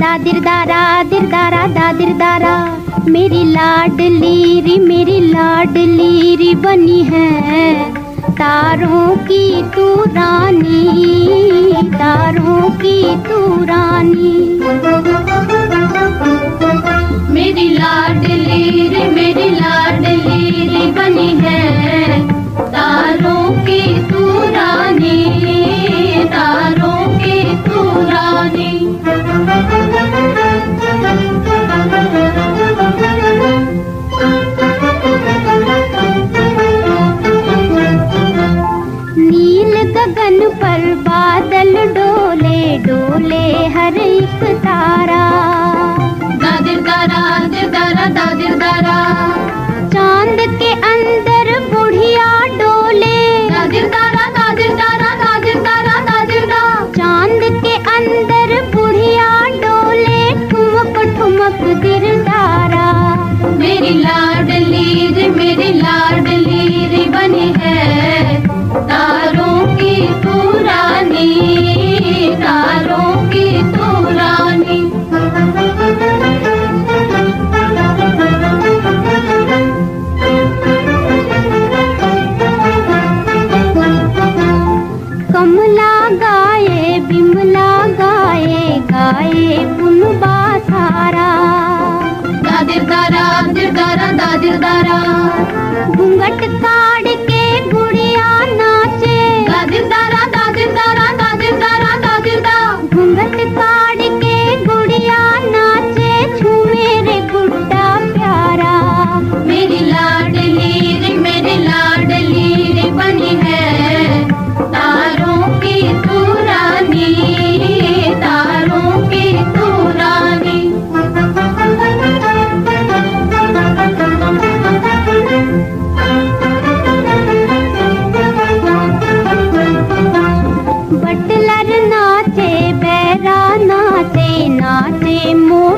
दादिर दारा दारा दादिर दारा। मेरी लाडली री मेरी लाडली री बनी है। तारों की तू रानी तारों बोले हर एक तारा। दादिर दारा दिर दारा दादिर दारा दादिर दारा घूंघट कलर नाचे बैरा नाचे नाचे मोर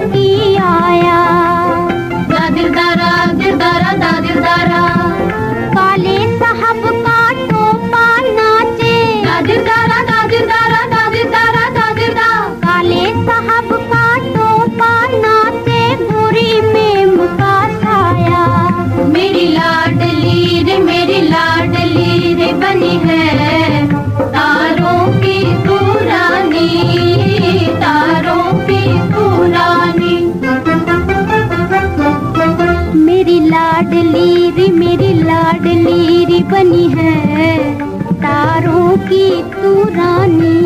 लाडली री मेरी लाडली री बनी है। तारों की तू रानी